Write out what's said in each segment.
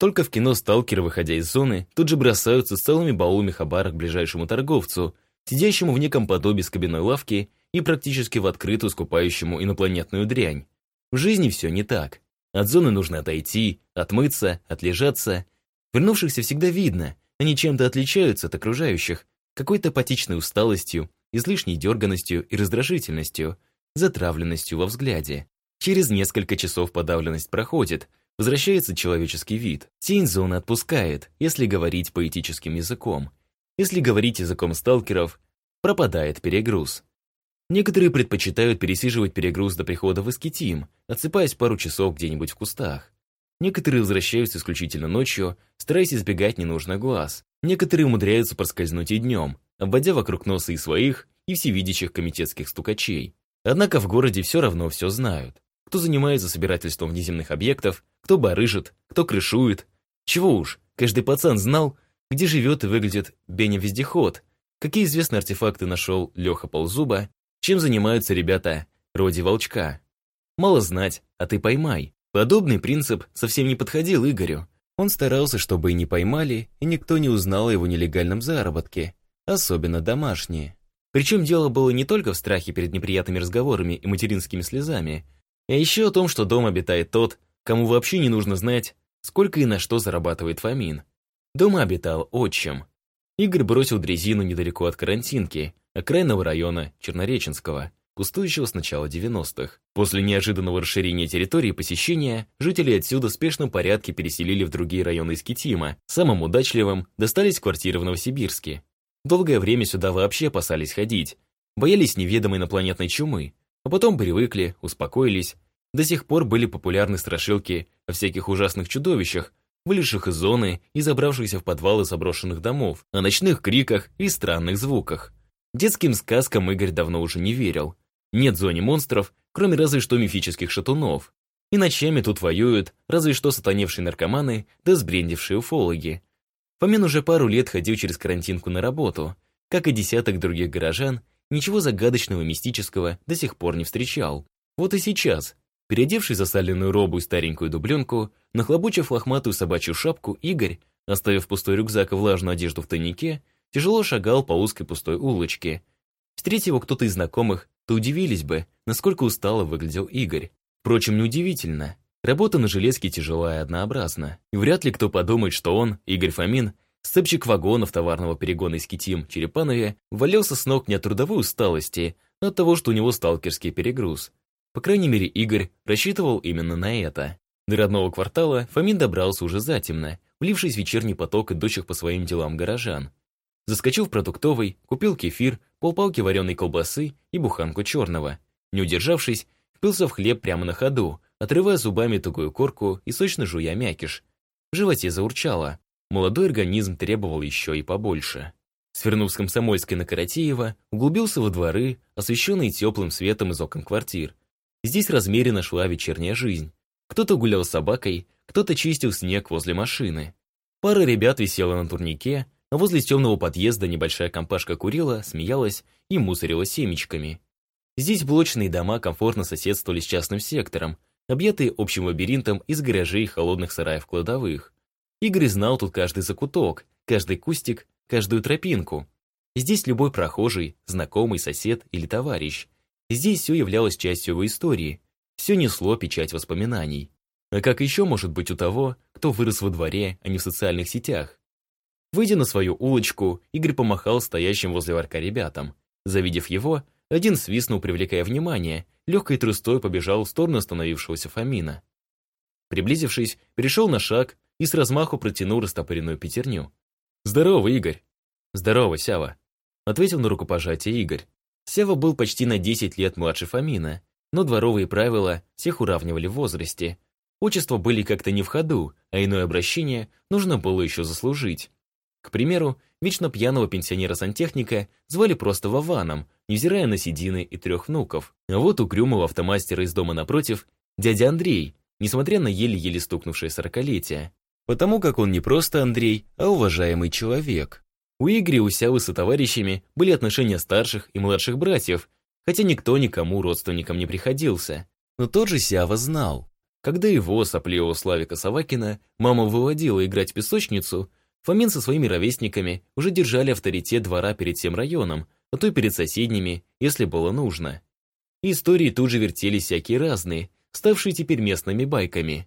Только в кино сталкеры, выходя из зоны, тут же бросаются с целыми баулами хабара к ближайшему торговцу, сидящему в неком подобии скобяной лавки и практически в открытую скупающему инопланетную дрянь. В жизни все не так. От зоны нужно отойти, отмыться, отлежаться. Вернувшихся всегда видно, они чем-то отличаются от окружающих, какой-то апатичной усталостью, излишней дерганностью и раздражительностью, затравленностью во взгляде. Через несколько часов подавленность проходит, возвращается человеческий вид. Тень зоны отпускает, если говорить поэтическим языком. Если говорить языком сталкеров, пропадает перегруз. Некоторые предпочитают пересиживать перегруз до прихода в Искитим, отсыпаясь пару часов где-нибудь в кустах. Некоторые возвращаются исключительно ночью, стараясь избегать ненужных глаз. Некоторые умудряются проскользнуть и днем, обводя вокруг носа и своих, и всевидящих комитетских стукачей. Однако в городе все равно все знают. Кто занимается собирательством внеземных объектов, кто барыжит, кто крышует. Чего уж, каждый пацан знал, где живет и выглядит Беня-вездеход, какие известные артефакты нашел Леха Ползуба, чем занимаются ребята Роди Волчка. Мало знать, а ты поймай. Подобный принцип совсем не подходил Игорю. Он старался, чтобы и не поймали, и никто не узнал о его нелегальном заработке, особенно домашние. Причем дело было не только в страхе перед неприятными разговорами и материнскими слезами, а еще о том, что дом обитает тот, кому вообще не нужно знать, сколько и на что зарабатывает Фомин. Дома обитал отчим. Игорь бросил дрезину недалеко от карантинки, окраинного района Чернореченского, пустующего с начала 90-х. После неожиданного расширения территории посещения, жители отсюда в спешном порядке переселили в другие районы Искитима. Самым удачливым достались квартиры в Новосибирске. Долгое время сюда вообще опасались ходить. Боялись неведомой инопланетной чумы. А потом привыкли, успокоились. До сих пор были популярны страшилки о всяких ужасных чудовищах, вылезших из зоны и забравшихся в подвалы заброшенных домов, о ночных криках и странных звуках. Детским сказкам Игорь давно уже не верил. Нет в зоне монстров, кроме разве что мифических шатунов. И ночами тут воюют разве что сатаневшие наркоманы да сбрендившие уфологи. Фомин уже пару лет ходил через карантинку на работу. Как и десяток других горожан, ничего загадочного мистического до сих пор не встречал. Вот и сейчас, переодевший засаленную робу и старенькую дубленку, нахлобучив лохматую собачью шапку, Игорь, оставив пустой рюкзак и влажную одежду в тайнике, тяжело шагал по узкой пустой улочке. Встретив его кто-то из знакомых, то удивились бы, насколько устало выглядел Игорь. Впрочем, неудивительно. Работа на железке тяжелая и однообразна. И вряд ли кто подумает, что он, Игорь Фомин, сцепчик вагонов товарного перегона из Китим Черепанове, валялся с ног не от трудовой усталости, а от того, что у него сталкерский перегруз. По крайней мере, Игорь рассчитывал именно на это. До родного квартала Фомин добрался уже затемно, влившись в вечерний поток идущих по своим делам горожан. Заскочил в продуктовый, купил кефир, полпалки вареной колбасы и буханку черного. Не удержавшись, впился в хлеб прямо на ходу, отрывая зубами тугую корку и сочно жуя мякиш. В животе заурчало. Молодой организм требовал еще и побольше. Свернув с Комсомольской на Каратеева, углубился во дворы, освещенные теплым светом из окон квартир. Здесь размеренно шла вечерняя жизнь. Кто-то гулял с собакой, кто-то чистил снег возле машины. Пара ребят висела на турнике, а возле темного подъезда небольшая компашка курила, смеялась и мусорила семечками. Здесь блочные дома комфортно соседствовали с частным сектором, объятые общим лабиринтом из гаражей холодных сараев кладовых. Игорь знал тут каждый закуток, каждый кустик, каждую тропинку. Здесь любой прохожий, знакомый, сосед или товарищ. Здесь все являлось частью его истории, все несло печать воспоминаний. А как еще может быть у того, кто вырос во дворе, а не в социальных сетях? Выйдя на свою улочку, Игорь помахал стоящим возле ларька ребятам. Завидев его, один свистнул, привлекая внимание, легкой трустой побежал в сторону остановившегося Фомина. Приблизившись, перешел на шаг и с размаху протянул растопыренную пятерню. «Здорово, Игорь!» «Здорово, Сява!» Ответил на рукопожатие Игорь. Сява был почти на 10 лет младше Фомина, но дворовые правила всех уравнивали в возрасте. Отчества были как-то не в ходу, а иное обращение нужно было еще заслужить. К примеру, вечно пьяного пенсионера-сантехника звали просто Вованом, невзирая на седины и трех внуков. А вот угрюмого автомастера из дома напротив, дядя Андрей, несмотря на еле-еле стукнувшее сорокалетие. Потому как он не просто Андрей, а уважаемый человек. У Игоря и у Сявы со товарищами были отношения старших и младших братьев, хотя никто никому родственникам не приходился. Но тот же Сява знал. Когда его, сопливого Славика Савакина, мама выводила играть в песочницу, Фомин со своими ровесниками уже держали авторитет двора перед всем районом, а то и перед соседними, если было нужно. И истории тут же вертелись всякие разные, ставшие теперь местными байками.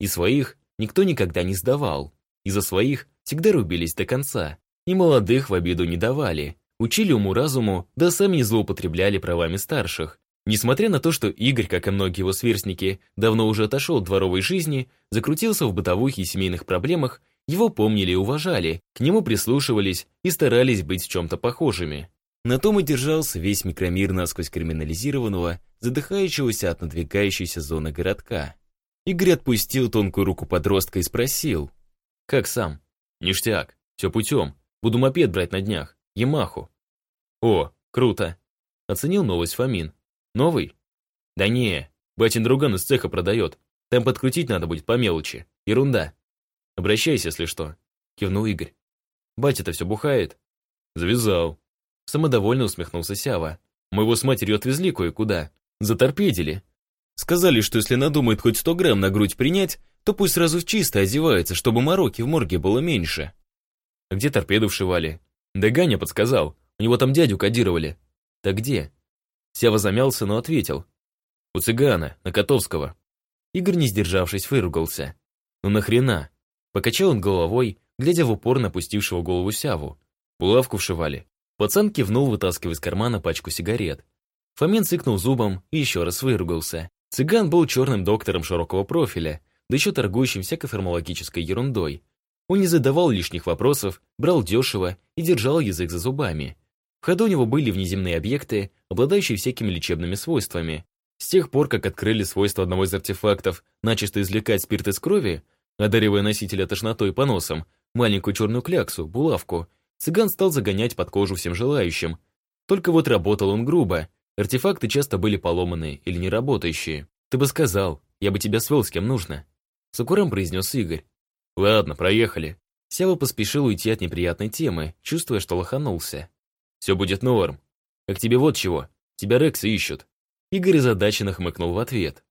И своих никто никогда не сдавал. И за своих всегда рубились до конца. И молодых в обиду не давали. Учили уму-разуму, да сами не злоупотребляли правами старших. Несмотря на то, что Игорь, как и многие его сверстники, давно уже отошел от дворовой жизни, закрутился в бытовых и семейных проблемах, его помнили и уважали, к нему прислушивались и старались быть в чем-то похожими. На том и держался весь микромир насквозь криминализированного, задыхающегося от надвигающейся зоны городка. Игорь отпустил тонкую руку подростка и спросил. «Как сам?» «Ништяк. Все путем. Буду мопед брать на днях. Ямаху». «О, круто!» Оценил новость Фомин. «Новый?» «Да не, батин друган из цеха продает. Там подкрутить надо будет по мелочи. Ерунда». «Обращайся, если что», кивнул Игорь. «Батя-то все бухает?» «Завязал», Самодовольно усмехнулся Сява. Мы его с матерью отвезли кое-куда. Заторпедили. Сказали, что если надумает хоть сто грамм на грудь принять, то пусть сразу чисто одевается, чтобы мороки в морге было меньше. А где торпеду вшивали? Да Ганя подсказал. У него там дядю кодировали. Так где? Сява замялся, но ответил. У цыгана, на Котовского. Игорь, не сдержавшись, выругался. Ну нахрена? Покачал он головой, глядя в упор на пустившего голову Сяву. Булавку вшивали. Пацан кивнул, вытаскивая из кармана пачку сигарет. Фомин цыкнул зубом и еще раз выругался. Цыган был черным доктором широкого профиля, да еще торгующим всякой фармакологической ерундой. Он не задавал лишних вопросов, брал дешево и держал язык за зубами. В ходу у него были внеземные объекты, обладающие всякими лечебными свойствами. С тех пор, как открыли свойства одного из артефактов начисто извлекать спирт из крови, одаривая носителя тошнотой и поносом, маленькую черную кляксу, булавку, Цыган стал загонять под кожу всем желающим. Только вот работал он грубо. Артефакты часто были поломанные или неработающие. Ты бы сказал, я бы тебя свел с кем нужно. С укором произнес Игорь. Ладно, проехали. Сява поспешил уйти от неприятной темы, чувствуя, что лоханулся. Все будет норм. Как тебе вот чего. Тебя Рексы ищут. Игорь озадаченно хмыкнул в ответ.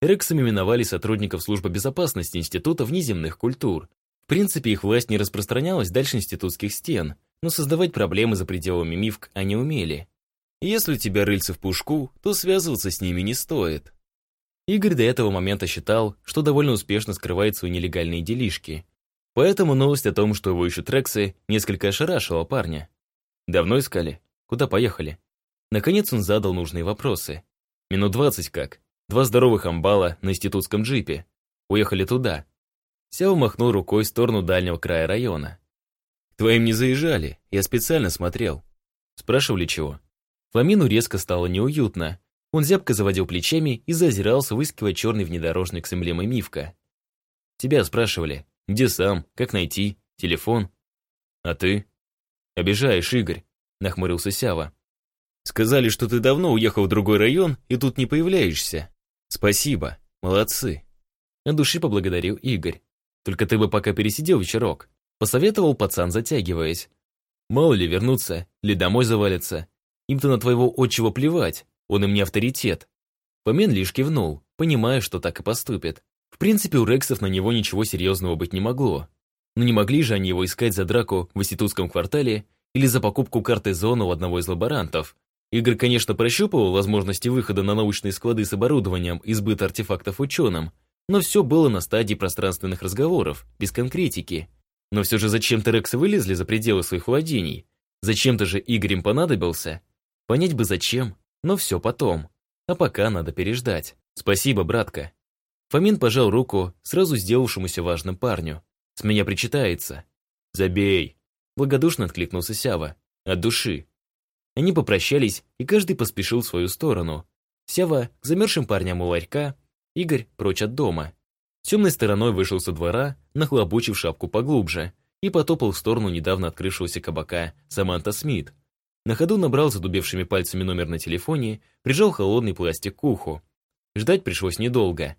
Рексами именовали сотрудников службы безопасности Института внеземных культур, в принципе, их власть не распространялась дальше институтских стен, но создавать проблемы за пределами МИФК они умели. Если у тебя рыльце в пушку, то связываться с ними не стоит. Игорь до этого момента считал, что довольно успешно скрывает свои нелегальные делишки. Поэтому новость о том, что его ищут Рексы, несколько ошарашила парня. Давно искали? Куда поехали? Наконец он задал нужные вопросы. Минут двадцать как. Два здоровых амбала на институтском джипе. Уехали туда. Сяо махнул рукой в сторону дальнего края района. «К твоим не заезжали, я специально смотрел». Спрашивали чего. Фламину резко стало неуютно. Он зябко заводил плечами и зазирался, выискивая черный внедорожник с эмблемой Мивка. «Тебя спрашивали, где сам, как найти, телефон?» «А ты?» «Обижаешь, Игорь», — нахмурился Сява. «Сказали, что ты давно уехал в другой район и тут не появляешься. Спасибо, молодцы». От души поблагодарил Игорь. Только ты бы пока пересидел вечерок. Посоветовал пацан, затягиваясь. Мало ли вернуться, ли домой завалиться. Им-то на твоего отчего плевать, он им не авторитет. Помен лишь кивнул, понимая, что так и поступит. В принципе, у Рексов на него ничего серьезного быть не могло. Но не могли же они его искать за драку в институтском квартале или за покупку карты зоны у одного из лаборантов. Игорь, конечно, прощупывал возможности выхода на научные склады с оборудованием и сбыт артефактов ученым, но все было на стадии пространственных разговоров, без конкретики. Но все же зачем-то Рексы вылезли за пределы своих владений. Зачем-то же Игорь им понадобился. Понять бы зачем, но все потом. А пока надо переждать. Спасибо, братка. Фомин пожал руку сразу сделавшемуся важным парню. С меня причитается. Забей. Благодушно откликнулся Сява. От души. Они попрощались, и каждый поспешил в свою сторону. Сява к замерзшим парням у ларька, Игорь прочь от дома. Темной стороной вышел со двора, нахлобучив шапку поглубже, и потопал в сторону недавно открывшегося кабака Саманта Смит. На ходу набрал задубевшими пальцами номер на телефоне, прижал холодный пластик к уху. Ждать пришлось недолго.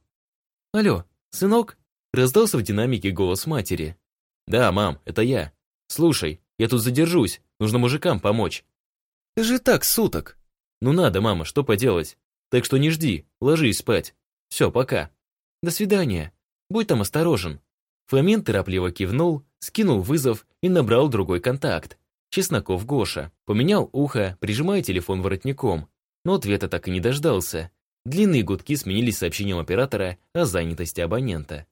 «Алло, сынок?» Раздался в динамике голос матери. «Да, мам, это я. Слушай, я тут задержусь, нужно мужикам помочь». «Ты же так суток». «Ну надо, мама, что поделать? Так что не жди, ложись спать. Все, пока. До свидания. Будь там осторожен». Фомин торопливо кивнул, скинул вызов и набрал другой контакт. Чесноков Гоша. Поменял ухо, прижимая телефон воротником. Но ответа так и не дождался. Длинные гудки сменились сообщением оператора о занятости абонента.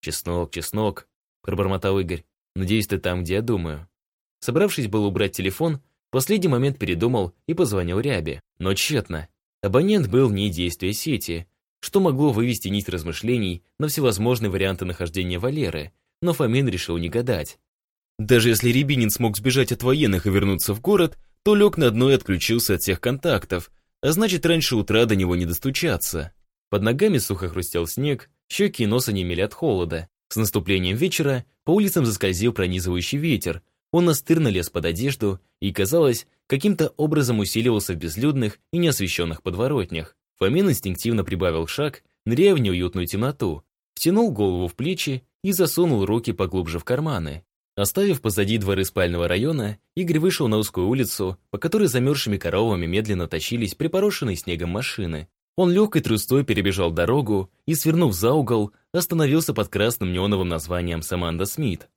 «Чеснок, чеснок», — пробормотал Игорь. «Надеюсь, ты там, где я думаю». Собравшись было убрать телефон, в последний момент передумал и позвонил Рябе. Но тщетно. Абонент был вне действия сети, что могло вывести нить размышлений на всевозможные варианты нахождения Валеры, но Фомин решил не гадать. Даже если Рябинин смог сбежать от военных и вернуться в город, то лег на дно и отключился от всех контактов, а значит, раньше утра до него не достучаться. Под ногами сухо хрустел снег, щеки и нос онемели от холода. С наступлением вечера по улицам заскользил пронизывающий ветер, он настырно лез под одежду и, казалось, каким-то образом усиливался в безлюдных и неосвещенных подворотнях. Фомин инстинктивно прибавил шаг, ныряя в неуютную темноту, втянул голову в плечи и засунул руки поглубже в карманы. Оставив позади дворы спального района, Игорь вышел на узкую улицу, по которой замерзшими коровами медленно тащились припорошенные снегом машины. Он легкой трустой перебежал дорогу и, свернув за угол, остановился под красным неоновым названием «Саманда Смит».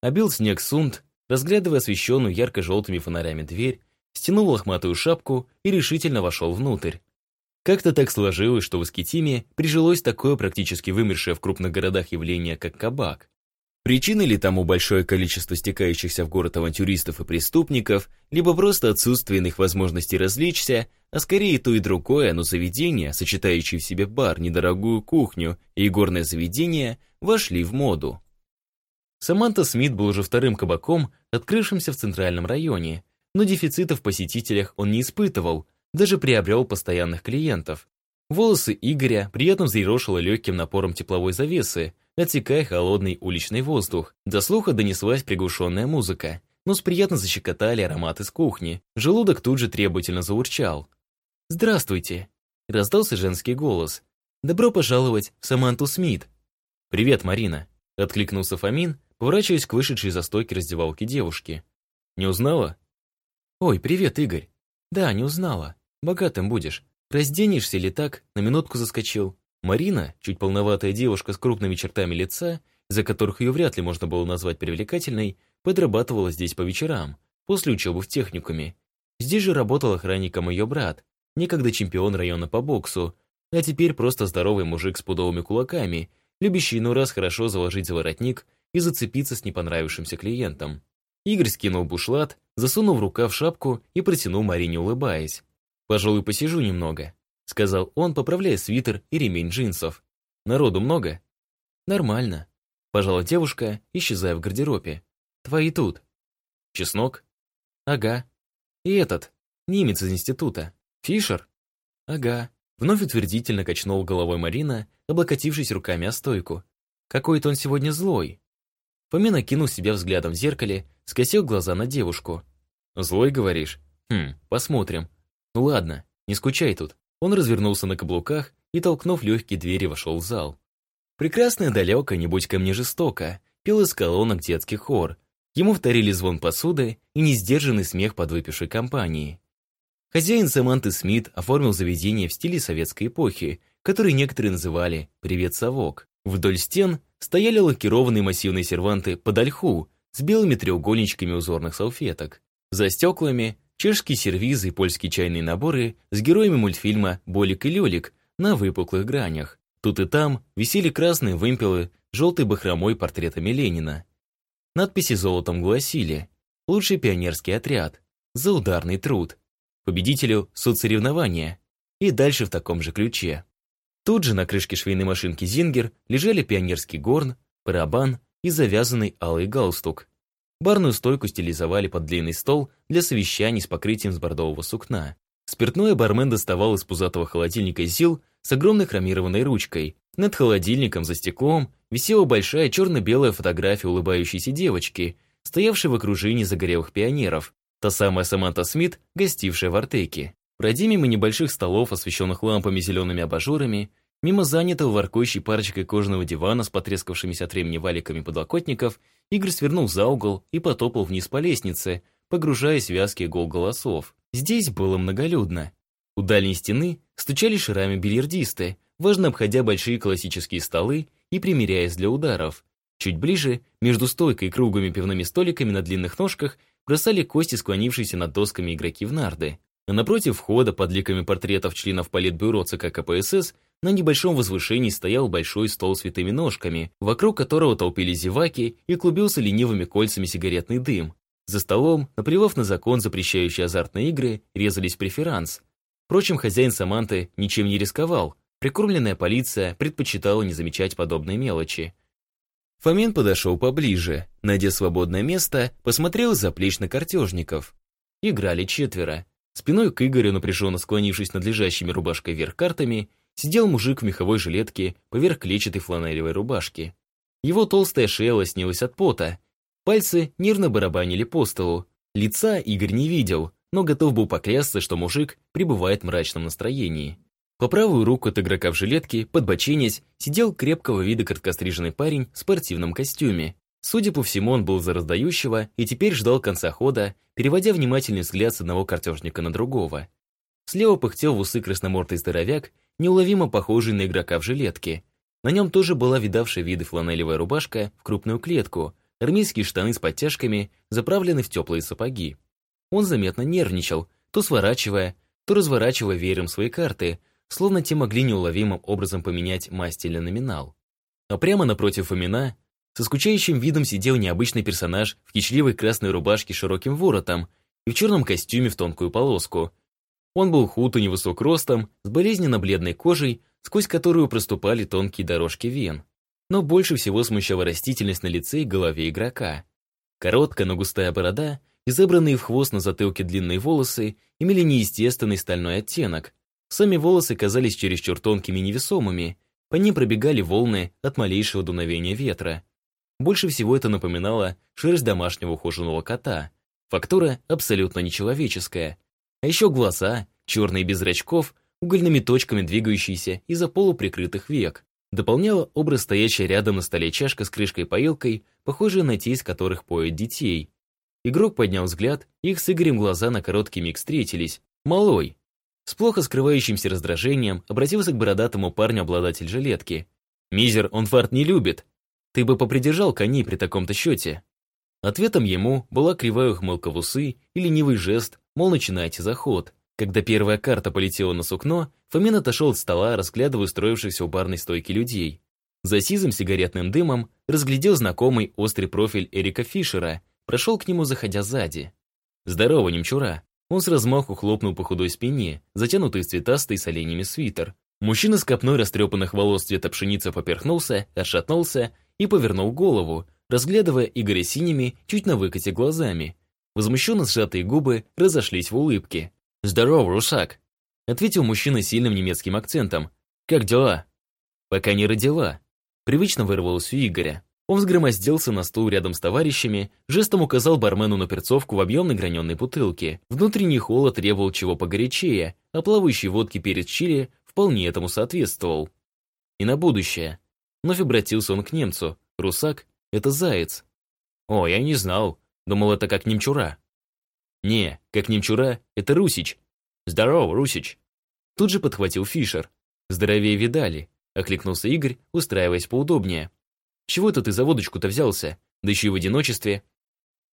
Обил снег сунт, разглядывая освещенную ярко-желтыми фонарями дверь, стянул лохматую шапку и решительно вошел внутрь. Как-то так сложилось, что в Искитиме прижилось такое практически вымершее в крупных городах явление, как кабак. Причиной ли тому большое количество стекающихся в город авантюристов и преступников, либо просто отсутствие иных возможностей развлечься, а скорее то и другое, но заведение, сочетающее в себе бар, недорогую кухню и горное заведение, вошли в моду. Саманта Смит был уже вторым кабаком, открывшимся в центральном районе, но дефицита в посетителях он не испытывал, даже приобрел постоянных клиентов. Волосы Игоря приятно взъерошило легким напором тепловой завесы, отсекая холодный уличный воздух. До слуха донеслась приглушенная музыка. Нос приятно защекотали ароматы с кухни. Желудок тут же требовательно заурчал. «Здравствуйте!» – раздался женский голос. «Добро пожаловать в Саманту Смит!» «Привет, Марина!» – откликнулся Фомин, поворачиваясь к вышедшей за стойки раздевалки девушке. «Не узнала?» «Ой, привет, Игорь!» «Да, не узнала. Богатым будешь. Разденешься ли так?» На минутку заскочил. Марина, чуть полноватая девушка с крупными чертами лица, за которых ее вряд ли можно было назвать привлекательной, подрабатывала здесь по вечерам, после учебы в техникуме. Здесь же работал охранником ее брат, некогда чемпион района по боксу, а теперь просто здоровый мужик с пудовыми кулаками, любящий ну раз хорошо заложить за воротник и зацепиться с непонравившимся клиентом. Игорь скинул бушлат, засунул в рукав шапку и протянул Марине, улыбаясь. «Пожалуй, посижу немного», — сказал он, поправляя свитер и ремень джинсов. «Народу много?» «Нормально», — пожала девушка, исчезая в гардеробе. «Твои тут». «Чеснок?» «Ага». «И этот, немец из института. Фишер?» «Ага». Вновь утвердительно качнул головой Марина, облокотившись руками о стойку. «Какой-то он сегодня злой». Фомин окинул себя взглядом в зеркале, скосил глаза на девушку. «Злой, говоришь? Хм, посмотрим. Ну ладно, не скучай тут». Он развернулся на каблуках и, толкнув легкие двери, вошел в зал. Прекрасная далеко, не будь ко мне жестоко, пел из колонок детский хор. Ему вторили звон посуды и несдержанный смех подвыпившей компании. Хозяин Саманты Смит оформил заведение в стиле советской эпохи, который некоторые называли «Привет, совок». Вдоль стен стояли лакированные массивные серванты под ольху с белыми треугольничками узорных салфеток. За стеклами чешские сервизы и польские чайные наборы с героями мультфильма «Болик и Лёлик» на выпуклых гранях. Тут и там висели красные вымпелы желтой бахромой портретами Ленина. Надписи золотом гласили «Лучший пионерский отряд», «За ударный труд», «Победителю соцсоревнования» и дальше в таком же ключе. Тут же на крышке швейной машинки «Зингер» лежали пионерский горн, барабан и завязанный алый галстук. Барную стойку стилизовали под длинный стол для совещаний с покрытием с бордового сукна. Спиртное бармен доставал из пузатого холодильника ЗИЛ с огромной хромированной ручкой. Над холодильником за стеклом висела большая черно-белая фотография улыбающейся девочки, стоявшей в окружении загорелых пионеров. Та самая Саманта Смит, гостившая в Артеке. Пройди мимо небольших столов, освещенных лампами зелеными абажурами, Мимо занятого воркующей парочкой кожаного дивана с потрескавшимися от времени валиками подлокотников, Игорь свернул за угол и потопал вниз по лестнице, погружаясь в вязкий гол голосов. Здесь было многолюдно. У дальней стены стучали шарами бильярдисты, важно обходя большие классические столы и примеряясь для ударов. Чуть ближе, между стойкой и круглыми пивными столиками на длинных ножках, бросали кости склонившиеся над досками игроки в нарды. А напротив входа, под ликами портретов членов Политбюро ЦК КПСС, на небольшом возвышении стоял большой стол с витыми ножками, вокруг которого толпились зеваки и клубился ленивыми кольцами сигаретный дым. За столом, наплевав на закон, запрещающий азартные игры, резались преферанс. Впрочем, хозяин Саманты ничем не рисковал. Прикормленная полиция предпочитала не замечать подобные мелочи. Фомин подошел поближе, найдя свободное место, посмотрел за плеч на картежников. Играли четверо. Спиной к Игорю, напряженно склонившись над лежащими рубашкой вверх картами, сидел мужик в меховой жилетке поверх клетчатой фланелевой рубашки. Его толстая шея лоснилась от пота. Пальцы нервно барабанили по столу. Лица Игорь не видел, но готов был поклясться, что мужик пребывает в мрачном настроении. По правую руку от игрока в жилетке, подбоченясь, сидел крепкого вида короткостриженный парень в спортивном костюме. Судя по всему, он был за раздающего и теперь ждал конца хода, переводя внимательный взгляд с одного картежника на другого. Слева пыхтел в усы красномордый здоровяк, неуловимо похожий на игрока в жилетке. На нем тоже была видавшая виды фланелевая рубашка в крупную клетку, армейские штаны с подтяжками, заправлены в теплые сапоги. Он заметно нервничал, то сворачивая, то разворачивая веером свои карты, словно те могли неуловимым образом поменять масть или номинал. А прямо напротив Фомина со скучающим видом сидел необычный персонаж в кичливой красной рубашке с широким воротом и в черном костюме в тонкую полоску. Он был худ и невысок ростом, с болезненно-бледной кожей, сквозь которую проступали тонкие дорожки вен. Но больше всего смущала растительность на лице и голове игрока. Короткая, но густая борода и забранные в хвост на затылке длинные волосы имели неестественный стальной оттенок. Сами волосы казались чересчур тонкими и невесомыми, по ним пробегали волны от малейшего дуновения ветра. Больше всего это напоминало шерсть домашнего ухоженного кота. Фактура абсолютно нечеловеческая. А еще глаза, черные без зрачков, угольными точками двигающиеся из-за полуприкрытых век. Дополняла образ стоящая рядом на столе чашка с крышкой-поилкой, похожая на те, из которых поют детей. Игрок поднял взгляд, их с Игорем глаза на короткий миг встретились. «Малой!» С плохо скрывающимся раздражением обратился к бородатому парню обладатель жилетки. «Мизер, он фарт не любит. Ты бы попридержал коней при таком-то счете. Ответом ему была кривая ухмылка в усы и ленивый жест, мол, начинайте заход. Когда первая карта полетела на сукно, Фомин отошел от стола, разглядывая устроившихся у барной стойки людей. За сизым сигаретным дымом разглядел знакомый острый профиль Эрика Фишера, прошел к нему, заходя сзади. «Здорово, немчура!» Он с размаху хлопнул по худой спине, затянутый в цветастый с оленями свитер. Мужчина с копной растрепанных волос цвета пшеницы поперхнулся, отшатнулся и повернул голову, разглядывая Игоря синими, чуть на выкате глазами. Возмущенно сжатые губы разошлись в улыбке. «Здорово, русак!» Ответил мужчина сильным немецким акцентом. «Как дела?» «Пока не родила». Привычно вырвалось у Игоря. Он взгромоздился на стул рядом с товарищами, жестом указал бармену на перцовку в объемной граненой бутылке. Внутренний холод требовал чего погорячее, а плавающий водки перец чили вполне этому соответствовал. И на будущее. Вновь обратился он к немцу. Русак — это заяц. О, я не знал. Думал, это как немчура. Не, как немчура — это Русич. Здорово, Русич. Тут же подхватил Фишер. Здоровее видали. Окликнулся Игорь, устраиваясь поудобнее. Чего это ты за водочку-то взялся? Да еще и в одиночестве.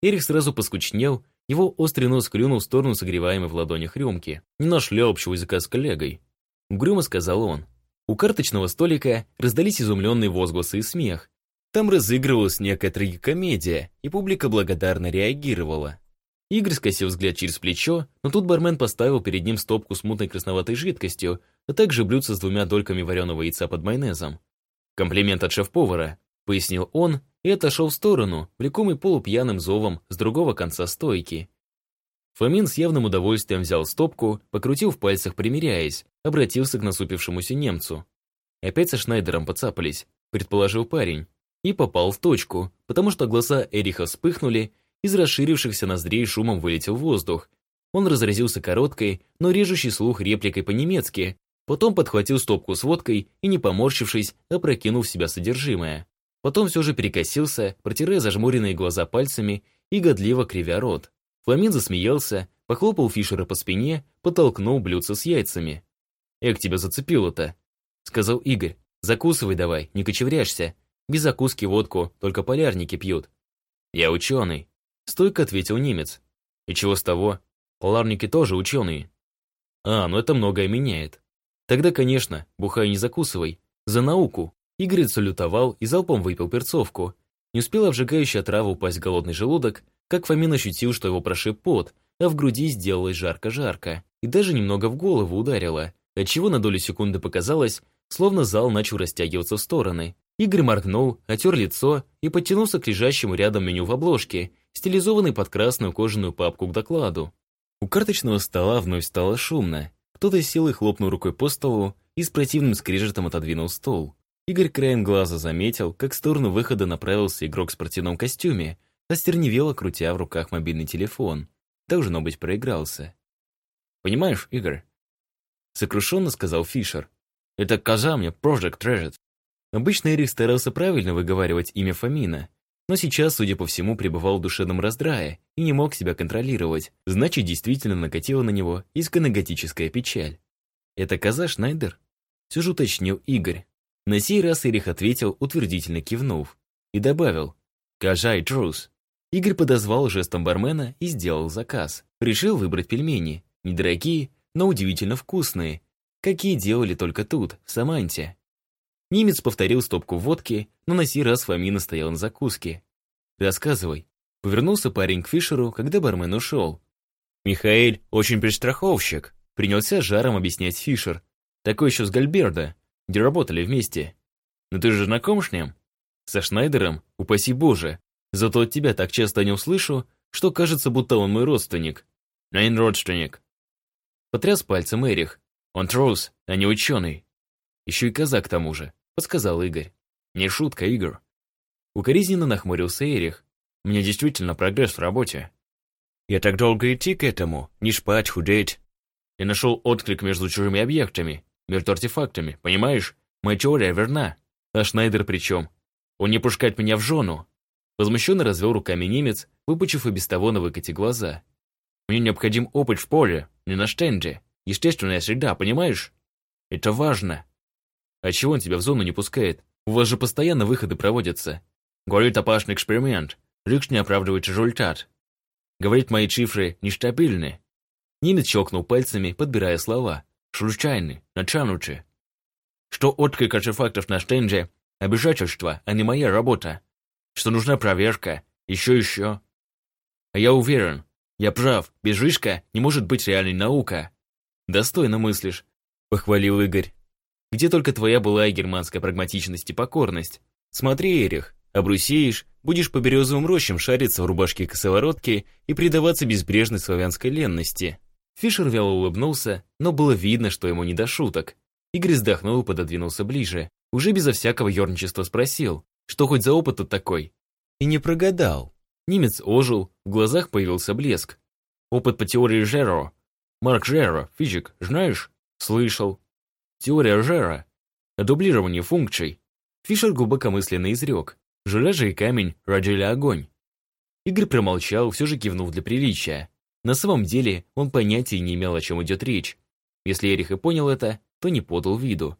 Эрих сразу поскучнел, его острый нос клюнул в сторону согреваемой в ладонях рюмки. «Не нашли общего языка с коллегой», — угрюмо сказал он. У карточного столика раздались изумленные возгласы и смех. Там разыгрывалась некая трагикомедия, и публика благодарно реагировала. Игорь скосил взгляд через плечо, но тут бармен поставил перед ним стопку с мутной красноватой жидкостью, а также блюдце с двумя дольками вареного яйца под майонезом. «Комплимент от шеф-повара», — пояснил он и отошел в сторону, влекомый полупьяным зовом с другого конца стойки. Фомин с явным удовольствием взял стопку, покрутил в пальцах, примеряясь, обратился к насупившемуся немцу. Опять со Шнайдером поцапались, предположил парень, и попал в точку, потому что глаза Эриха вспыхнули, из расширившихся ноздрей шумом вылетел воздух. Он разразился короткой, но режущей слух репликой по-немецки, потом подхватил стопку с водкой и, не поморщившись, опрокинул в себя содержимое. Потом все же перекосился, протирая зажмуренные глаза пальцами и годливо кривя рот. Фламин засмеялся, похлопал Фишера по спине, подтолкнул блюдце с яйцами. «Эк, тебя зацепило-то!» — сказал Игорь. «Закусывай давай, не кочевряешься. Без закуски водку только полярники пьют». «Я ученый», — стойко ответил немец. «И чего с того? Полярники тоже ученые». «А, ну это многое меняет. Тогда, конечно, бухай не закусывай. За науку». Игорь салютовал и залпом выпил перцовку. Не успел обжигающая трава упасть в голодный желудок, как Фомин ощутил, что его прошиб пот, а в груди сделалось жарко-жарко, и даже немного в голову ударило, отчего на долю секунды показалось, словно зал начал растягиваться в стороны. Игорь моргнул, отер лицо и подтянулся к лежащему рядом меню в обложке, стилизованной под красную кожаную папку к докладу. У карточного стола вновь стало шумно. Кто-то сел и хлопнул рукой по столу и с противным скрежетом отодвинул стол. Игорь краем глаза заметил, как в сторону выхода направился игрок в спортивном костюме, остерневело крутя в руках мобильный телефон. Должно быть, проигрался. «Понимаешь, Игорь?» Сокрушенно сказал Фишер. «Это коза мне Project Treasure». Обычно Эрик старался правильно выговаривать имя Фомина, но сейчас, судя по всему, пребывал в душевном раздрае и не мог себя контролировать. Значит, действительно накатила на него исконно-готическая печаль. «Это коза Шнайдер?» Все же уточнил Игорь. На сей раз Эрих ответил, утвердительно кивнув, и добавил «Коза и трус». Игорь подозвал жестом бармена и сделал заказ. Решил выбрать пельмени. Недорогие, но удивительно вкусные. Какие делали только тут, в Саманте. Немец повторил стопку водки, но на сей раз Фомина стоял на закуске. «Рассказывай». Повернулся парень к Фишеру, когда бармен ушел. «Михаэль очень перестраховщик», принялся жаром объяснять Фишер. «Такой еще с Гальберда, где работали вместе. Но ты же знаком с ним? Со Шнайдером? Упаси Боже. Зато от тебя так часто не услышу, что кажется, будто он мой родственник. Найн родственник. Потряс пальцем Эрих. Он трус, а не ученый. Еще и казак к тому же, подсказал Игорь. Не шутка, Игорь. Укоризненно нахмурился Эрих. Меня действительно прогресс в работе. Я так долго идти к этому, не спать, худеть. Я нашел отклик между чужими объектами, между артефактами, понимаешь? Моя теория верна. А Шнайдер при чем? Он не пускает меня в жену, Возмущенно развел руками немец, выпучив и без того на выкате глаза. «Мне необходим опыт в поле, не на штенде. Естественная среда, понимаешь? Это важно». «А чего он тебя в зону не пускает? У вас же постоянно выходы проводятся». Говорит опасный эксперимент. Рикш не оправдывает результат. Говорит, мои цифры нестабильны. Немец щелкнул пальцами, подбирая слова. Случайны, натянуты. Что отклик артефактов на штенде – обижательство, а не моя работа что нужна проверка, еще-еще. А я уверен, я прав, без Жишка не может быть реальной наука. Достойно мыслишь, похвалил Игорь. Где только твоя была и германская прагматичность и покорность. Смотри, Эрих, обрусеешь, будешь по березовым рощам шариться в рубашке косоворотки и предаваться безбрежной славянской ленности. Фишер вяло улыбнулся, но было видно, что ему не до шуток. Игорь вздохнул и пододвинулся ближе. Уже безо всякого ерничества спросил. Что хоть за опыт тут такой? И не прогадал. Немец ожил, в глазах появился блеск. Опыт по теории Жеро. Марк Жеро, физик, знаешь? Слышал. Теория Жера. О дублировании функций. Фишер глубокомысленно изрек. Железо и камень родили огонь. Игорь промолчал, все же кивнув для приличия. На самом деле он понятия не имел, о чем идет речь. Если Эрих и понял это, то не подал виду.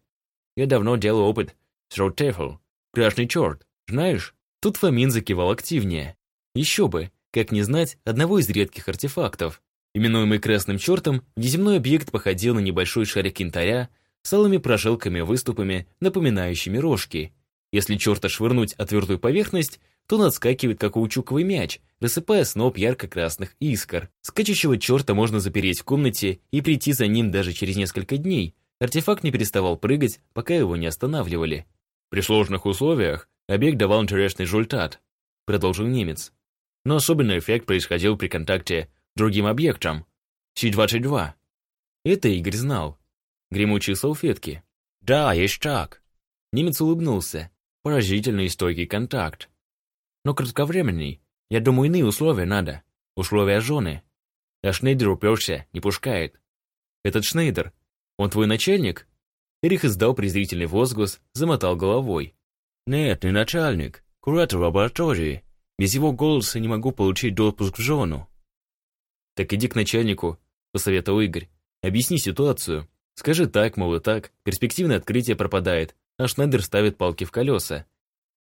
Я давно делал опыт с Роутефл, Крашный черт, знаешь? Тут Фомин закивал активнее. Еще бы, как не знать одного из редких артефактов. Именуемый красным чертом, внеземной объект походил на небольшой шарик янтаря с алыми прожилками-выступами, напоминающими рожки. Если черта швырнуть о твердую поверхность, то он отскакивает, как каучуковый мяч, рассыпая сноп ярко-красных искр. Скачущего черта можно запереть в комнате и прийти за ним даже через несколько дней. Артефакт не переставал прыгать, пока его не останавливали. При сложных условиях объект давал интересный результат, продолжил немец. Но особенный эффект происходил при контакте с другим объектом, Си-22. Это Игорь знал. Гремучие салфетки. Да, есть так. Немец улыбнулся. Поразительный стойкий контакт. Но кратковременный. Я думаю, иные условия надо. Условия жены. А Шнейдер уперся, не пускает. Этот Шнейдер, он твой начальник? Эрих издал презрительный возглас, замотал головой. «Нет, не начальник. Куратор лаборатории. Без его голоса не могу получить допуск в жену». «Так иди к начальнику», — посоветовал Игорь. «Объясни ситуацию. Скажи так, мол, и так, перспективное открытие пропадает, а Шнайдер ставит палки в колеса.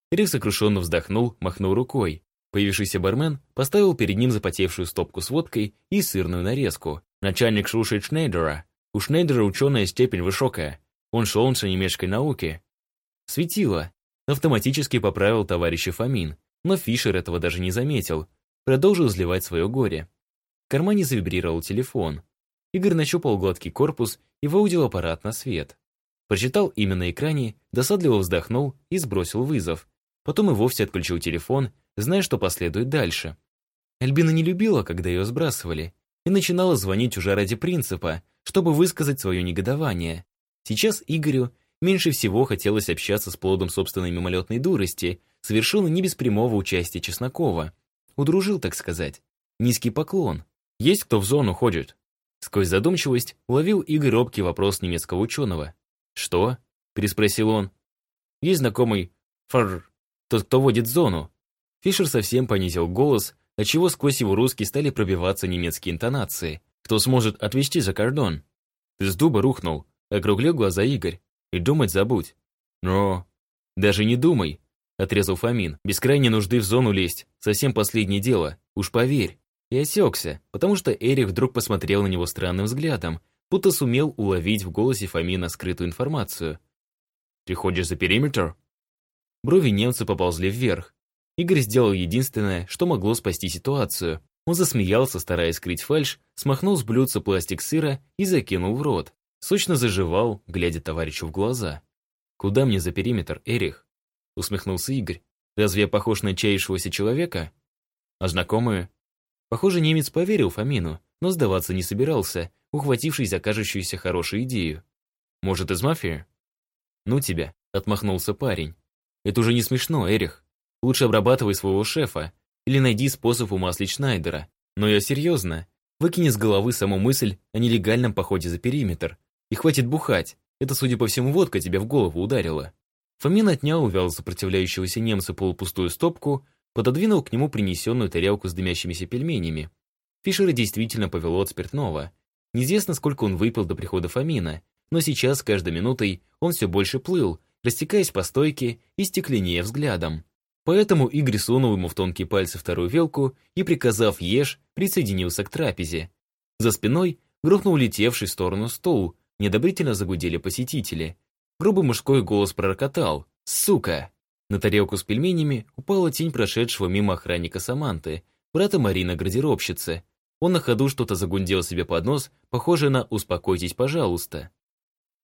Эрик сокрушенно вздохнул, махнул рукой. Появившийся бармен поставил перед ним запотевшую стопку с водкой и сырную нарезку. Начальник слушает Шнейдера. У Шнейдера ученая степень высокая. Он шелнша немецкой науки. Светило. Автоматически поправил товарища Фомин. Но Фишер этого даже не заметил. Продолжил изливать свое горе. В кармане завибрировал телефон. Игорь нащупал гладкий корпус и выудил аппарат на свет. Прочитал имя на экране, досадливо вздохнул и сбросил вызов. Потом и вовсе отключил телефон, зная, что последует дальше. Альбина не любила, когда ее сбрасывали, и начинала звонить уже ради принципа, чтобы высказать свое негодование. Сейчас Игорю меньше всего хотелось общаться с плодом собственной мимолетной дурости, совершенно не без прямого участия Чеснокова. Удружил, так сказать. Низкий поклон. Есть кто в зону ходит? Сквозь задумчивость уловил Игорь робкий вопрос немецкого ученого. «Что?» – переспросил он. «Есть знакомый фар... тот, кто водит зону». Фишер совсем понизил голос, отчего сквозь его русский стали пробиваться немецкие интонации. «Кто сможет отвезти за кордон?» С дуба рухнул, округлил глаза Игорь. «И думать забудь». «Но...» «Даже не думай», – отрезал Фомин. «Без крайней нужды в зону лезть. Совсем последнее дело. Уж поверь». И осекся, потому что Эрих вдруг посмотрел на него странным взглядом, будто сумел уловить в голосе Фомина скрытую информацию. «Ты ходишь за периметр?» Брови немца поползли вверх. Игорь сделал единственное, что могло спасти ситуацию. Он засмеялся, стараясь скрыть фальшь, смахнул с блюдца пластик сыра и закинул в рот. Сочно заживал, глядя товарищу в глаза. «Куда мне за периметр, Эрих?» Усмехнулся Игорь. «Разве я похож на чаявшегося человека?» «А знакомые?» Похоже, немец поверил Фомину, но сдаваться не собирался, ухватившись за кажущуюся хорошую идею. «Может, из мафии?» «Ну тебя», — отмахнулся парень. «Это уже не смешно, Эрих. Лучше обрабатывай своего шефа или найди способ умаслить Шнайдера. Но я серьезно. Выкини с головы саму мысль о нелегальном походе за периметр. И хватит бухать. Это, судя по всему, водка тебе в голову ударила». Фомин отнял вяло сопротивляющегося немца полупустую стопку, пододвинул к нему принесенную тарелку с дымящимися пельменями. Фишера действительно повело от спиртного. Неизвестно, сколько он выпил до прихода Фомина, но сейчас, каждой минутой, он все больше плыл, растекаясь по стойке и стекленея взглядом. Поэтому Игорь сунул ему в тонкие пальцы вторую велку и, приказав «ешь», присоединился к трапезе. За спиной грохнул летевший в сторону стол, недобрительно загудели посетители. Грубый мужской голос пророкотал «Сука!». На тарелку с пельменями упала тень прошедшего мимо охранника Саманты, брата Марина гардеробщицы. Он на ходу что-то загундел себе под нос, похожее на «успокойтесь, пожалуйста».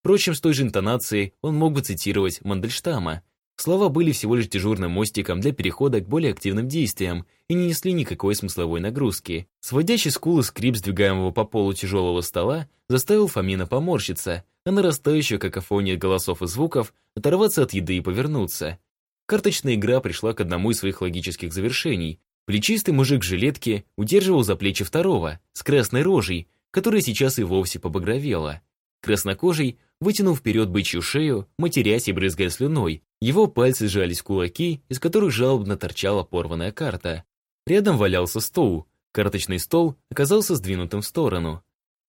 Впрочем, с той же интонацией он мог бы цитировать Мандельштама. Слова были всего лишь дежурным мостиком для перехода к более активным действиям и не несли никакой смысловой нагрузки. Сводящий скулы скрип сдвигаемого по полу тяжелого стола заставил Фомина поморщиться, а нарастающая какофония голосов и звуков оторваться от еды и повернуться. Карточная игра пришла к одному из своих логических завершений. Плечистый мужик в жилетке удерживал за плечи второго, с красной рожей, которая сейчас и вовсе побагровела. Краснокожий вытянул вперед бычью шею, матерясь и брызгая слюной. Его пальцы сжались в кулаки, из которых жалобно торчала порванная карта. Рядом валялся стол. Карточный стол оказался сдвинутым в сторону.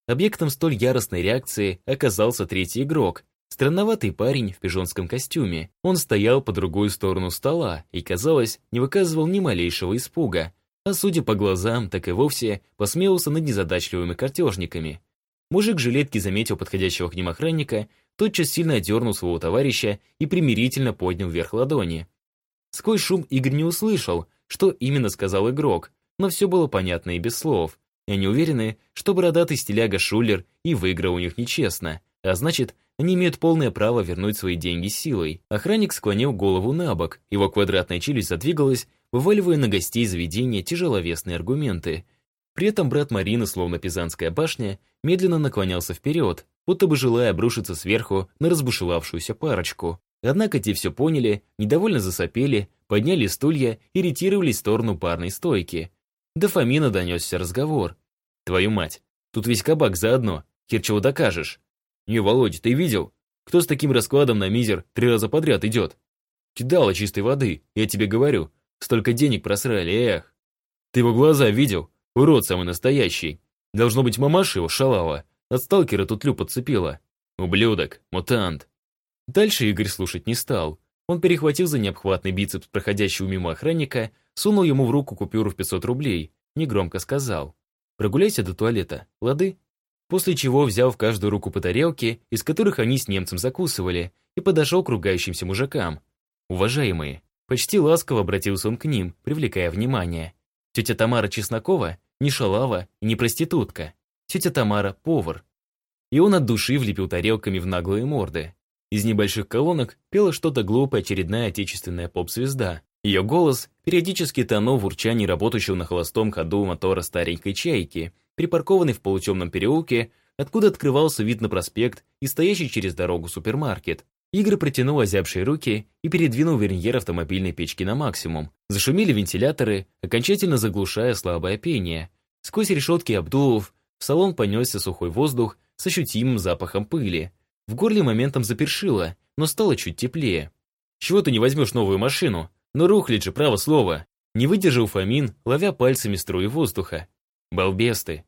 Объектом столь яростной реакции оказался третий игрок, Странноватый парень в пижонском костюме. Он стоял по другую сторону стола и, казалось, не выказывал ни малейшего испуга, а судя по глазам, так и вовсе посмеялся над незадачливыми картежниками. Мужик в жилетке заметил подходящего к ним охранника, тотчас сильно одернул своего товарища и примирительно поднял вверх ладони. Сквозь шум Игорь не услышал, что именно сказал игрок, но все было понятно и без слов. И они уверены, что бородатый стиляга Шулер и выиграл у них нечестно, а значит, они имеют полное право вернуть свои деньги силой. Охранник склонил голову на бок, его квадратная челюсть задвигалась, вываливая на гостей заведения тяжеловесные аргументы. При этом брат Марины, словно пизанская башня, медленно наклонялся вперед, будто бы желая обрушиться сверху на разбушевавшуюся парочку. Однако те все поняли, недовольно засопели, подняли стулья и ретировались в сторону парной стойки. До Фомина донесся разговор. «Твою мать, тут весь кабак заодно, хер чего докажешь?» «Не, Володя, ты видел? Кто с таким раскладом на мизер три раза подряд идет? Кидало чистой воды, я тебе говорю. Столько денег просрали, эх. Ты его глаза видел? Урод самый настоящий. Должно быть, мамаша его шалава. От сталкера тут Лю подцепила. Ублюдок, мутант. Дальше Игорь слушать не стал. Он перехватил за необхватный бицепс проходящего мимо охранника, сунул ему в руку купюру в 500 рублей, негромко сказал. «Прогуляйся до туалета, лады?» После чего взял в каждую руку по тарелке, из которых они с немцем закусывали, и подошел к ругающимся мужикам. «Уважаемые!» Почти ласково обратился он к ним, привлекая внимание. Тетя Тамара Чеснокова не шалава и не проститутка. Тетя Тамара – повар. И он от души влепил тарелками в наглые морды. Из небольших колонок пела что-то глупое очередная отечественная поп-звезда. Ее голос периодически тонул в урчании работающего на холостом ходу мотора старенькой чайки, припаркованной в полутемном переулке, откуда открывался вид на проспект и стоящий через дорогу супермаркет. Игорь протянул озябшие руки и передвинул верньер автомобильной печки на максимум. Зашумели вентиляторы, окончательно заглушая слабое пение. Сквозь решетки обдувов в салон понесся сухой воздух с ощутимым запахом пыли. В горле моментом запершило, но стало чуть теплее. «Чего ты не возьмешь новую машину? Ну рухлит же, право слово!» Не выдержал Фомин, ловя пальцами струи воздуха. «Балбес ты!»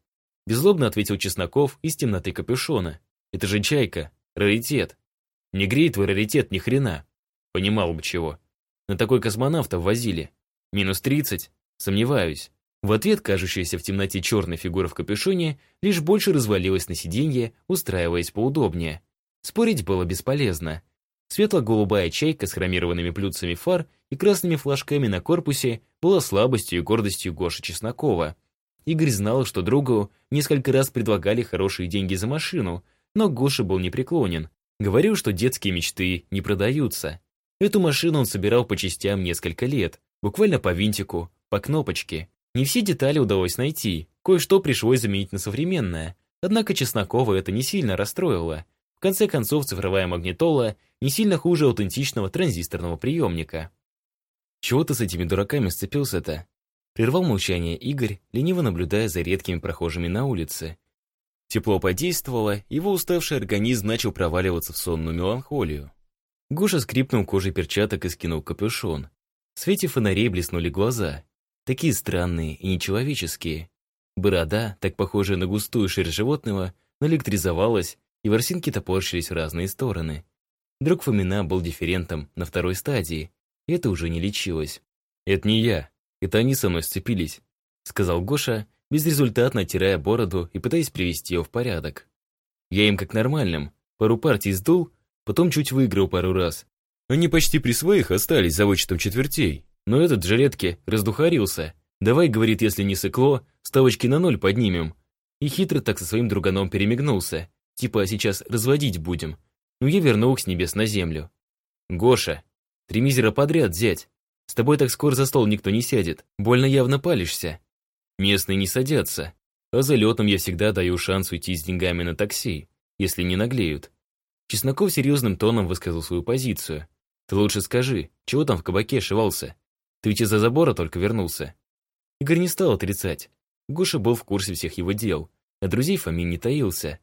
Беззлобно ответил Чесноков из темноты капюшона. «Это же чайка, раритет!» Не греет твой раритет ни хрена. Понимал бы чего. На такой космонавтов возили. Минус 30? Сомневаюсь. В ответ кажущаяся в темноте черная фигура в капюшоне лишь больше развалилась на сиденье, устраиваясь поудобнее. Спорить было бесполезно. Светло-голубая чайка с хромированными плюцами фар и красными флажками на корпусе была слабостью и гордостью Гоши Чеснокова. Игорь знал, что другу несколько раз предлагали хорошие деньги за машину, но Гоша был непреклонен. Говорил, что детские мечты не продаются. Эту машину он собирал по частям несколько лет, буквально по винтику, по кнопочке. Не все детали удалось найти, кое-что пришлось заменить на современное. Однако Чеснокова это не сильно расстроило. В конце концов, цифровая магнитола не сильно хуже аутентичного транзисторного приемника. «Чего ты с этими дураками сцепился-то?» Прервал молчание Игорь, лениво наблюдая за редкими прохожими на улице, Тепло подействовало, его уставший организм начал проваливаться в сонную меланхолию. Гоша скрипнул кожей перчаток и скинул капюшон. В свете фонарей блеснули глаза. Такие странные и нечеловеческие. Борода, так похожая на густую шерсть животного, наэлектризовалась, и ворсинки топорщились в разные стороны. Друг Фомина был дифферентом на второй стадии, и это уже не лечилось. «Это не я, это они со мной сцепились», — сказал Гоша, безрезультатно оттирая бороду и пытаясь привести ее в порядок. Я им как нормальным, пару партий сдул, потом чуть выиграл пару раз. Они почти при своих остались за вычетом четвертей, но этот жилетки раздухарился. Давай, говорит, если не сыкло, ставочки на ноль поднимем. И хитро так со своим друганом перемигнулся. Типа, сейчас разводить будем. Ну я вернул их с небес на землю. Гоша, три мизера подряд, зять. С тобой так скоро за стол никто не сядет. Больно явно палишься. Местные не садятся, а залетом я всегда даю шанс уйти с деньгами на такси, если не наглеют. Чесноков серьезным тоном высказал свою позицию. Ты лучше скажи, чего там в кабаке шивался? Ты ведь из-за забора только вернулся. Игорь не стал отрицать. Гоша был в курсе всех его дел, а друзей Фомин не таился.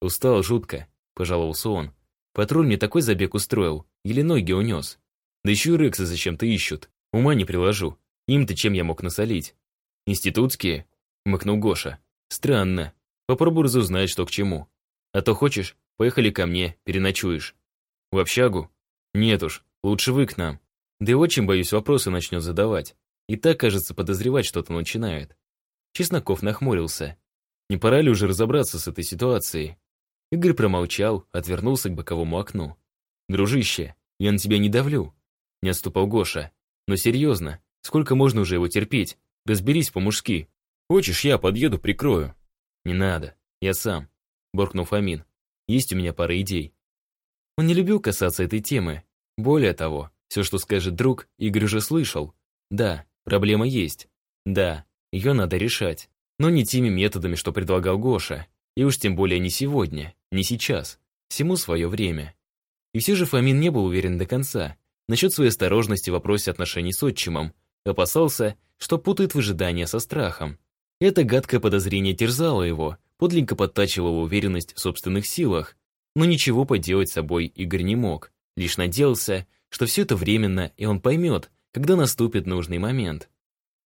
Устал жутко, пожаловался он. Патруль мне такой забег устроил, еле ноги унес. Да еще и Рекса зачем-то ищут. Ума не приложу. Им-то чем я мог насолить? «Институтские?» — мыкнул Гоша. «Странно. Попробуй разузнать, что к чему. А то хочешь, поехали ко мне, переночуешь. В общагу? Нет уж, лучше вы к нам. Да и очень, боюсь, вопросы начнет задавать. И так, кажется, подозревать что-то начинает». Чесноков нахмурился. «Не пора ли уже разобраться с этой ситуацией?» Игорь промолчал, отвернулся к боковому окну. «Дружище, я на тебя не давлю», — не отступал Гоша. «Но серьезно, сколько можно уже его терпеть? Разберись по-мужски. Хочешь, я подъеду, прикрою?» «Не надо, я сам», — буркнул Фомин. «Есть у меня пара идей». Он не любил касаться этой темы. Более того, все, что скажет друг, Игорь уже слышал. Да, проблема есть. Да, ее надо решать. Но не теми методами, что предлагал Гоша. И уж тем более не сегодня, не сейчас. Всему свое время. И все же Фомин не был уверен до конца. Насчет своей осторожности в вопросе отношений с отчимом. Опасался, что путает выжидание со страхом. Это гадкое подозрение терзало его, подлинно подтачивало уверенность в собственных силах. Но ничего поделать с собой Игорь не мог. Лишь надеялся, что все это временно, и он поймет, когда наступит нужный момент.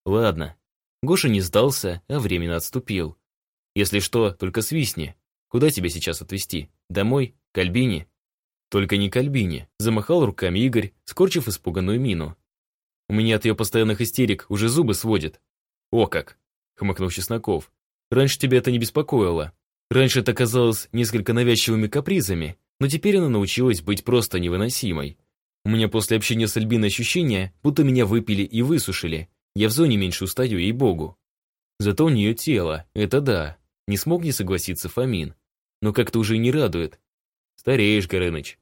Ладно. Гоша не сдался, а временно отступил. Если что, только свистни. Куда тебя сейчас отвезти? Домой? К Альбине? Только не к Альбине. Замахал руками Игорь, скорчив испуганную мину. У меня от ее постоянных истерик уже зубы сводит. О как! Хмыкнул Чесноков. Раньше тебя это не беспокоило. Раньше это казалось несколько навязчивыми капризами, но теперь она научилась быть просто невыносимой. У меня после общения с Альбиной ощущение, будто меня выпили и высушили. Я в зоне меньше устаю, ей-богу. Зато у нее тело, это да. Не смог не согласиться Фомин. Но как-то уже не радует. Стареешь, Горыныч.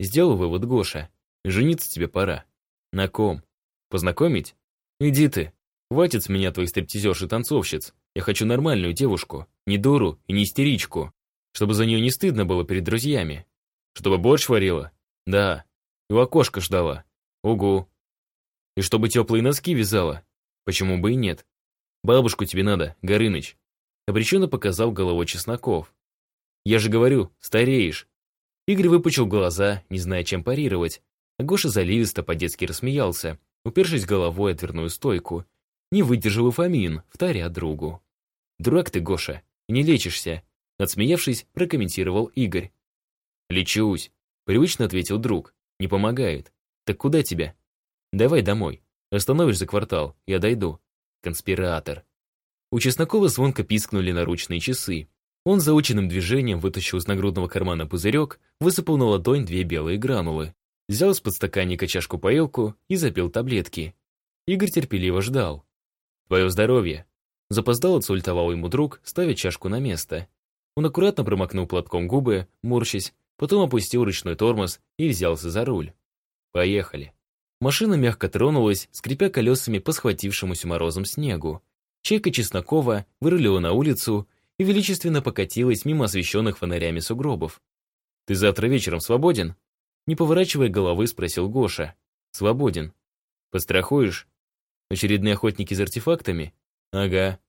Сделал вывод Гоша. Жениться тебе пора. На ком? Познакомить? Иди ты. Хватит с меня твоих стриптизерш и танцовщиц. Я хочу нормальную девушку. Не дуру и не истеричку. Чтобы за нее не стыдно было перед друзьями. Чтобы борщ варила? Да. И у окошка ждала. Угу. И чтобы теплые носки вязала? Почему бы и нет? Бабушку тебе надо, Горыныч. Обреченно показал головой Чесноков. Я же говорю, стареешь. Игорь выпучил глаза, не зная, чем парировать. А Гоша заливисто по-детски рассмеялся, упершись головой о дверную стойку. Не выдержал и Фомин, вторя другу. «Дурак ты, Гоша, и не лечишься», отсмеявшись, прокомментировал Игорь. «Лечусь», — привычно ответил друг. «Не помогает. Так куда тебя?» «Давай домой. Остановишь за квартал, я дойду». Конспиратор. У Чеснокова звонко пискнули наручные часы. Он заученным движением вытащил из нагрудного кармана пузырек, высыпал на ладонь две белые гранулы. Взял из подстаканника чашку-поилку и запил таблетки. Игорь терпеливо ждал. «Твое здоровье!» Запоздал отсультовал ему друг, ставя чашку на место. Он аккуратно промокнул платком губы, морщись, потом опустил ручной тормоз и взялся за руль. «Поехали!» Машина мягко тронулась, скрипя колесами по схватившемуся морозом снегу. Чайка Чеснокова вырулила на улицу и величественно покатилась мимо освещенных фонарями сугробов. «Ты завтра вечером свободен?» Не поворачивая головы, спросил Гоша. «Свободен. Пострахуешь?» «Очередные охотники за артефактами?» «Ага.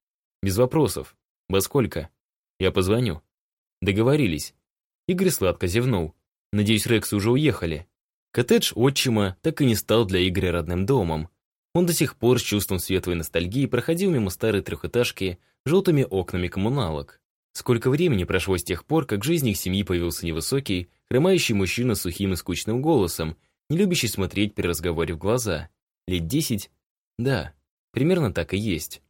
Без вопросов. Во сколько?» «Я позвоню». «Договорились». Игорь сладко зевнул. «Надеюсь, Рексы уже уехали?» Коттедж отчима так и не стал для Игоря родным домом. Он до сих пор с чувством светлой ностальгии проходил мимо старой трехэтажки с желтыми окнами коммуналок. Сколько времени прошло с тех пор, как в жизни их семьи появился невысокий, хромающий мужчина с сухим и скучным голосом, не любящий смотреть при разговоре в глаза. Лет десять? Да, примерно так и есть.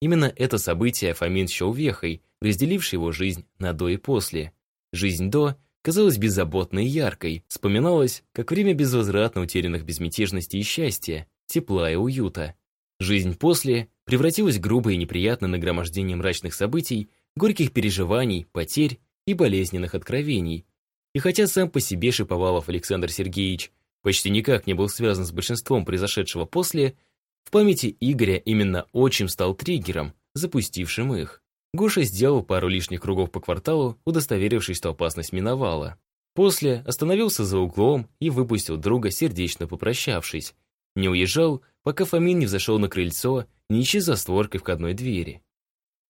Именно это событие Фомин счел вехой, разделившей его жизнь на до и после. Жизнь до — казалась беззаботной и яркой, вспоминалось, как время безвозвратно утерянных безмятежности и счастья, тепла и уюта. Жизнь после превратилась в грубое и неприятное нагромождение мрачных событий, горьких переживаний, потерь и болезненных откровений. И хотя сам по себе Шиповалов Александр Сергеевич почти никак не был связан с большинством произошедшего после, в памяти Игоря именно отчим стал триггером, запустившим их. Гоша сделал пару лишних кругов по кварталу, удостоверившись, что опасность миновала. После остановился за углом и выпустил друга, сердечно попрощавшись. Не уезжал, пока Фомин не взошел на крыльцо, не исчез за створкой входной двери.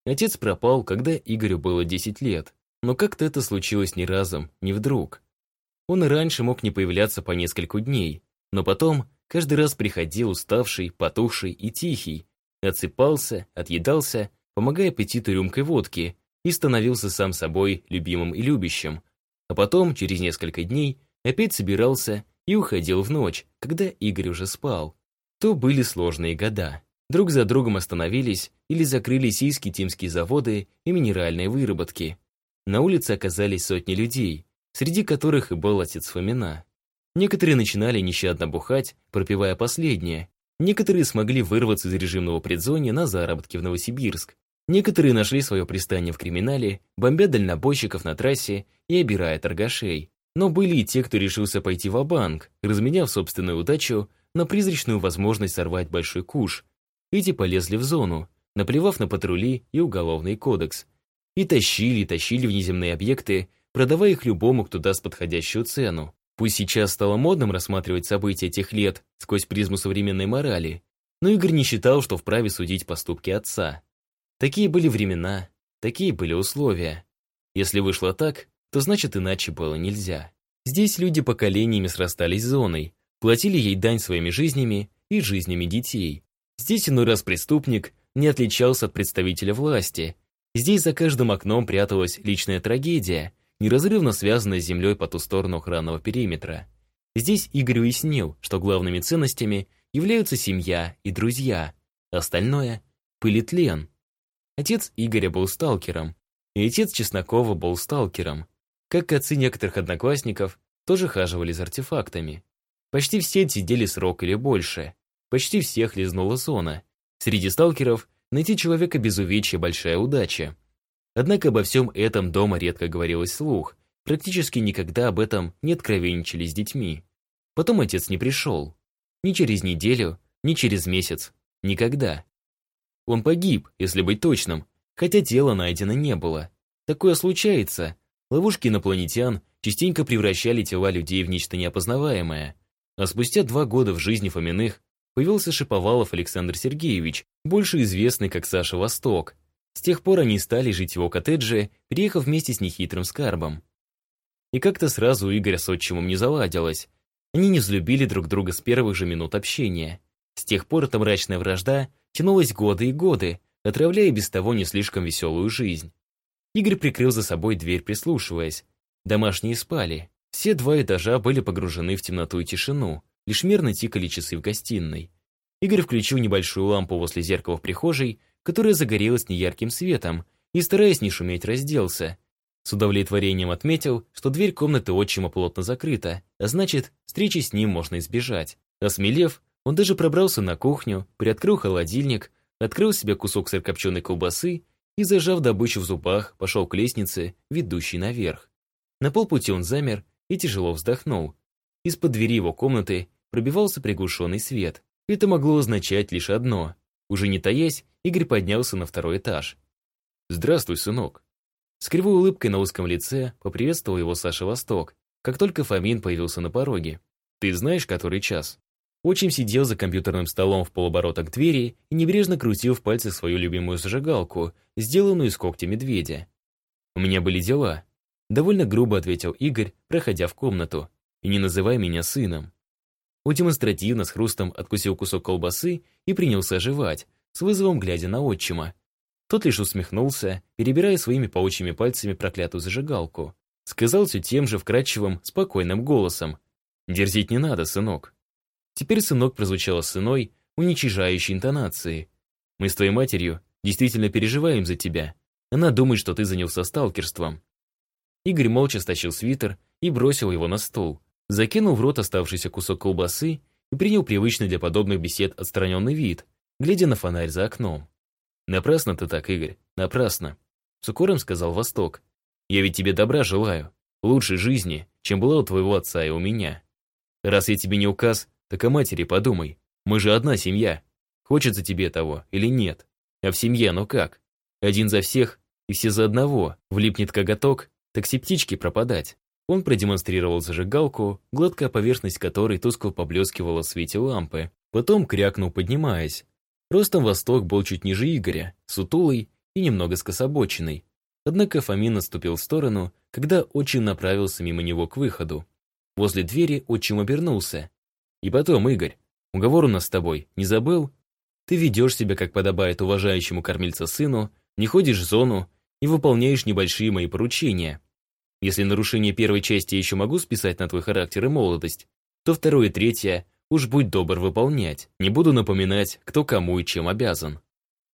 Отец пропал, когда Игорю было 10 лет, но как-то это случилось не разом, не вдруг. Он и раньше мог не появляться по нескольку дней, но потом каждый раз приходил уставший, потухший и тихий, отсыпался, отъедался помогая аппетиту рюмкой водки, и становился сам собой любимым и любящим. А потом, через несколько дней, опять собирался и уходил в ночь, когда Игорь уже спал. То были сложные года. Друг за другом остановились или закрыли сийские заводы и минеральные выработки. На улице оказались сотни людей, среди которых и был отец Фомина. Некоторые начинали нещадно бухать, пропивая последнее. Некоторые смогли вырваться из режимного предзония на заработки в Новосибирск. Некоторые нашли свое пристание в криминале, бомбя дальнобойщиков на трассе и обирая торгашей. Но были и те, кто решился пойти в банк разменяв собственную удачу на призрачную возможность сорвать большой куш. Эти полезли в зону, наплевав на патрули и уголовный кодекс. И тащили, тащили внеземные объекты, продавая их любому, кто даст подходящую цену. Пусть сейчас стало модным рассматривать события тех лет сквозь призму современной морали, но Игорь не считал, что вправе судить поступки отца. Такие были времена, такие были условия. Если вышло так, то значит иначе было нельзя. Здесь люди поколениями срастались с зоной, платили ей дань своими жизнями и жизнями детей. Здесь иной раз преступник не отличался от представителя власти. Здесь за каждым окном пряталась личная трагедия, неразрывно связанная с землей по ту сторону охранного периметра. Здесь Игорь уяснил, что главными ценностями являются семья и друзья, остальное — пылит лен. Отец Игоря был сталкером, и отец Чеснокова был сталкером. Как и отцы некоторых одноклассников, тоже хаживали с артефактами. Почти все сидели срок или больше. Почти всех лизнула зона. Среди сталкеров найти человека без увечья – большая удача. Однако обо всем этом дома редко говорилось вслух. Практически никогда об этом не откровенничали с детьми. Потом отец не пришел. Ни через неделю, ни через месяц. Никогда. Он погиб, если быть точным, хотя тела найдено не было. Такое случается. Ловушки инопланетян частенько превращали тела людей в нечто неопознаваемое. А спустя два года в жизни Фоминых появился Шиповалов Александр Сергеевич, больше известный как Саша Восток. С тех пор они стали жить в его коттедже, приехав вместе с нехитрым скарбом. И как-то сразу у Игоря с отчимом не заладилось. Они не взлюбили друг друга с первых же минут общения. С тех пор эта мрачная вражда тянулась годы и годы, отравляя без того не слишком веселую жизнь. Игорь прикрыл за собой дверь, прислушиваясь. Домашние спали. Все два этажа были погружены в темноту и тишину, лишь мерно тикали часы в гостиной. Игорь включил небольшую лампу возле зеркала в прихожей, которая загорелась неярким светом, и, стараясь не шуметь, разделся. С удовлетворением отметил, что дверь комнаты отчима плотно закрыта, а значит, встречи с ним можно избежать. Осмелев, он даже пробрался на кухню, приоткрыл холодильник, открыл себе кусок сырокопченой колбасы и, зажав добычу в зубах, пошел к лестнице, ведущей наверх. На полпути он замер и тяжело вздохнул. Из-под двери его комнаты пробивался приглушенный свет. Это могло означать лишь одно. Уже не таясь, Игорь поднялся на второй этаж. «Здравствуй, сынок». С кривой улыбкой на узком лице поприветствовал его Саша Восток, как только Фомин появился на пороге. «Ты знаешь, который час?» Отчим сидел за компьютерным столом в полоборота к двери и небрежно крутил в пальцах свою любимую зажигалку, сделанную из когтя медведя. «У меня были дела», — довольно грубо ответил Игорь, проходя в комнату. «И не называй меня сыном». Он демонстративно с хрустом откусил кусок колбасы и принялся жевать, с вызовом глядя на отчима. Тот лишь усмехнулся, перебирая своими паучьими пальцами проклятую зажигалку. Сказал все тем же вкрадчивым, спокойным голосом. «Дерзить не надо, сынок. Теперь сынок прозвучало с иной, уничижающей интонацией. «Мы с твоей матерью действительно переживаем за тебя. Она думает, что ты занялся сталкерством». Игорь молча стащил свитер и бросил его на стол, закинул в рот оставшийся кусок колбасы и принял привычный для подобных бесед отстраненный вид, глядя на фонарь за окном. «Напрасно ты так, Игорь, напрасно», — с укором сказал Восток. «Я ведь тебе добра желаю, лучшей жизни, чем была у твоего отца и у меня. Раз я тебе не указ, так о матери подумай. Мы же одна семья. Хочется тебе того или нет? А в семье ну как? Один за всех и все за одного. Влипнет коготок, так все птички пропадать. Он продемонстрировал зажигалку, гладкая поверхность которой тускло поблескивала в свете лампы. Потом крякнул, поднимаясь. Ростом Восток был чуть ниже Игоря, сутулый и немного скособоченный. Однако Фомин наступил в сторону, когда отчим направился мимо него к выходу. Возле двери отчим обернулся. И потом, Игорь, уговор у нас с тобой, не забыл? Ты ведешь себя, как подобает уважающему кормильца сыну, не ходишь в зону и выполняешь небольшие мои поручения. Если нарушение первой части я еще могу списать на твой характер и молодость, то второе и третье уж будь добр выполнять. Не буду напоминать, кто кому и чем обязан.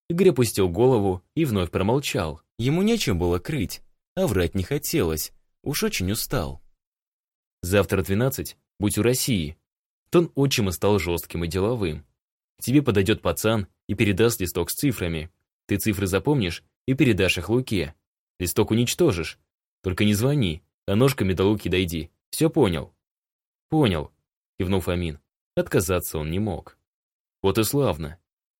Игорь опустил голову и вновь промолчал. Ему нечем было крыть, а врать не хотелось. Уж очень устал. Завтра 12, будь у России. Тон отчима стал жестким и деловым. Тебе подойдет пацан и передаст листок с цифрами. Ты цифры запомнишь и передашь их Луке. Листок уничтожишь. Только не звони, а ножками до Луки дойди. Все понял? Понял, кивнул Фомин. Отказаться он не мог. Вот и славно.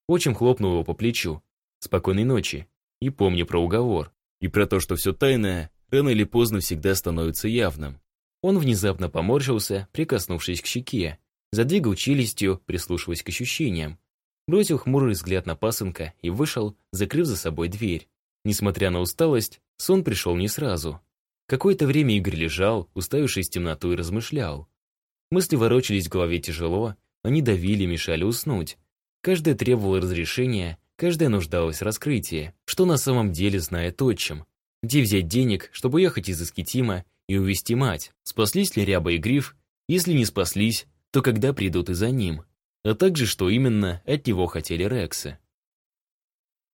Отчим хлопнул его по плечу. Спокойной ночи. И помни про уговор. И про то, что все тайное рано или поздно всегда становится явным. Он внезапно поморщился, прикоснувшись к щеке, задвигал челюстью, прислушиваясь к ощущениям, бросил хмурый взгляд на пасынка и вышел, закрыв за собой дверь. Несмотря на усталость, сон пришел не сразу. Какое-то время Игорь лежал, уставившись в темноту и размышлял. Мысли ворочались в голове тяжело, они давили, мешали уснуть. Каждая требовала разрешения, каждая нуждалась в раскрытии. Что на самом деле знает отчим? где взять денег, чтобы уехать из Искитима и увести мать, спаслись ли Ряба и Гриф, если не спаслись, то когда придут и за ним, а также что именно от него хотели Рексы.